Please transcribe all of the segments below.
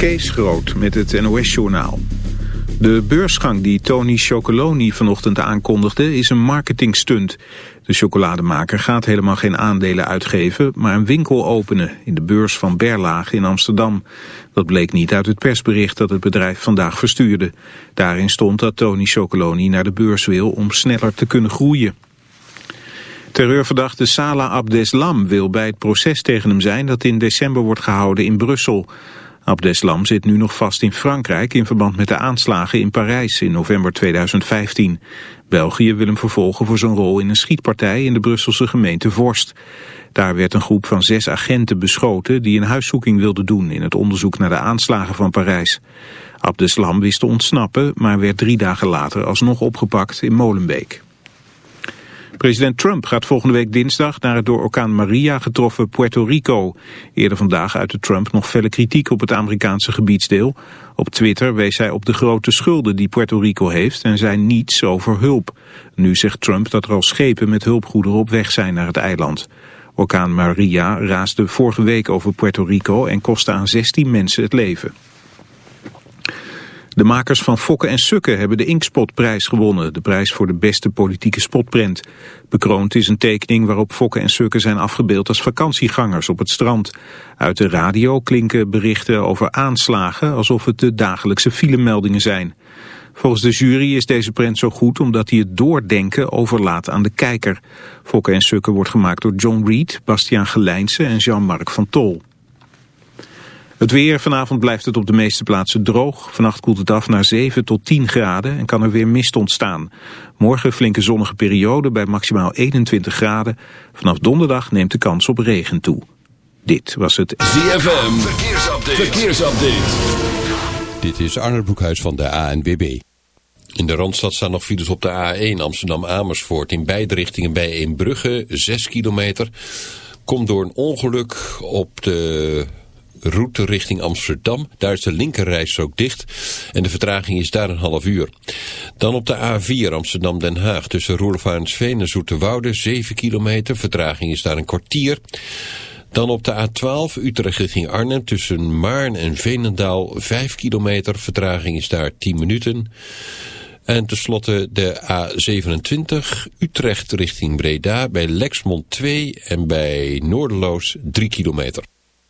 Kees Groot met het NOS-journaal. De beursgang die Tony Chocoloni vanochtend aankondigde is een marketingstunt. De chocolademaker gaat helemaal geen aandelen uitgeven, maar een winkel openen in de beurs van Berlage in Amsterdam. Dat bleek niet uit het persbericht dat het bedrijf vandaag verstuurde. Daarin stond dat Tony Chocoloni naar de beurs wil om sneller te kunnen groeien. Terreurverdachte Salah Abdeslam wil bij het proces tegen hem zijn dat in december wordt gehouden in Brussel. Abdeslam zit nu nog vast in Frankrijk in verband met de aanslagen in Parijs in november 2015. België wil hem vervolgen voor zijn rol in een schietpartij in de Brusselse gemeente Vorst. Daar werd een groep van zes agenten beschoten die een huiszoeking wilden doen in het onderzoek naar de aanslagen van Parijs. Abdeslam wist te ontsnappen, maar werd drie dagen later alsnog opgepakt in Molenbeek. President Trump gaat volgende week dinsdag naar het door orkaan Maria getroffen Puerto Rico. Eerder vandaag uitte Trump nog felle kritiek op het Amerikaanse gebiedsdeel. Op Twitter wees hij op de grote schulden die Puerto Rico heeft en zei niets over hulp. Nu zegt Trump dat er al schepen met hulpgoederen op weg zijn naar het eiland. Orkaan Maria raasde vorige week over Puerto Rico en kostte aan 16 mensen het leven. De makers van Fokken en Sukken hebben de Inkspotprijs gewonnen, de prijs voor de beste politieke spotprent. Bekroond is een tekening waarop Fokken en Sukken zijn afgebeeld als vakantiegangers op het strand. Uit de radio klinken berichten over aanslagen alsof het de dagelijkse filemeldingen zijn. Volgens de jury is deze prent zo goed omdat hij het doordenken overlaat aan de kijker. Fokken en Sukken wordt gemaakt door John Reed, Bastiaan Gelijnse en Jean-Marc van Tol. Het weer, vanavond blijft het op de meeste plaatsen droog. Vannacht koelt het af naar 7 tot 10 graden en kan er weer mist ontstaan. Morgen flinke zonnige periode bij maximaal 21 graden. Vanaf donderdag neemt de kans op regen toe. Dit was het ZFM Verkeersupdate. Verkeersupdate. Dit is Arnold Broekhuis van de ANWB. In de Randstad staan nog files op de A1 Amsterdam-Amersfoort. In beide richtingen bij Eembrugge, 6 kilometer. Komt door een ongeluk op de route richting Amsterdam. Daar is de linkerrijstrook dicht en de vertraging is daar een half uur. Dan op de A4 Amsterdam-Den Haag tussen Roelevarensveen en Zoeterwoude 7 kilometer. Vertraging is daar een kwartier. Dan op de A12 Utrecht richting Arnhem tussen Maarn en Veenendaal 5 kilometer. Vertraging is daar 10 minuten. En tenslotte de A27 Utrecht richting Breda bij Lexmond 2 en bij Noorderloos 3 kilometer.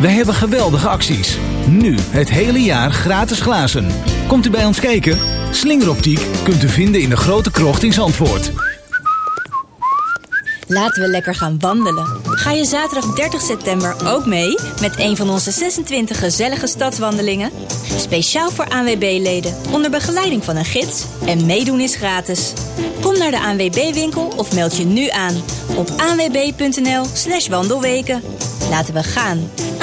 Wij hebben geweldige acties. Nu het hele jaar gratis glazen. Komt u bij ons kijken? Slingeroptiek kunt u vinden in de grote krocht in Zandvoort. Laten we lekker gaan wandelen. Ga je zaterdag 30 september ook mee met een van onze 26 gezellige stadswandelingen? Speciaal voor ANWB-leden onder begeleiding van een gids en meedoen is gratis. Kom naar de ANWB-winkel of meld je nu aan op anwb.nl slash wandelweken. Laten we gaan.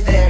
right there.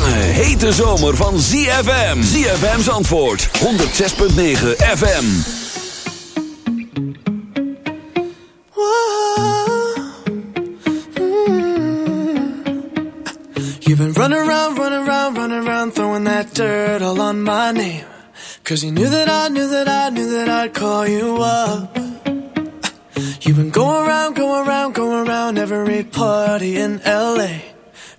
lange, hete zomer van ZFM. ZFM's antwoord, 106.9 FM. You've been running around, running around, running around, throwing that dirt all on my name. Cause you knew that I, knew that I, knew that I'd call you up. You've been going around, going around, going around every party in L.A.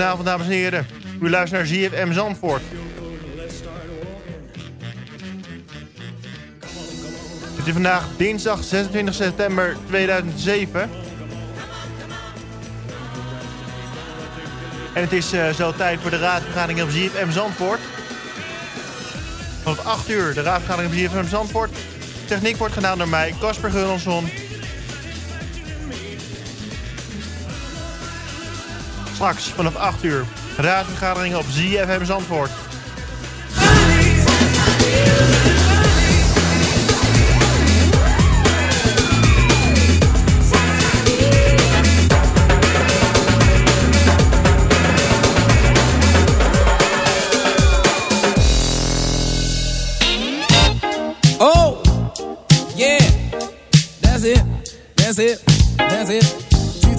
Goedenavond, dames en heren. U luistert naar ZFM Zandvoort. Het is vandaag dinsdag 26 september 2007. En het is eh, zo tijd voor de raadsvergadering op ZFM Zandvoort. Vanaf 8 uur de raadsvergadering op ZFM Zandvoort. Techniek wordt gedaan door mij, Casper Gurlonsson. Straks vanaf 8 uur. Raadsvergadering op ZFM Zandvoort. Oh, yeah, that's it, that's it, that's it.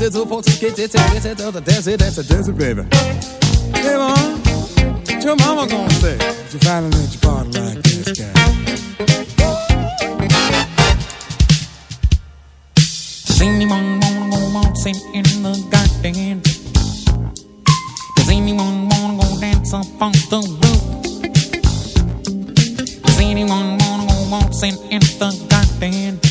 It put to get it, get it, that's it, that's it, that's it, baby. Hey, mom, what your mama gonna say? You finally let your body like this guy. Does anyone wanna go waltzing in the garden? Does anyone wanna go dance up on the roof? Does anyone wanna go waltzing in the garden?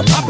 a pop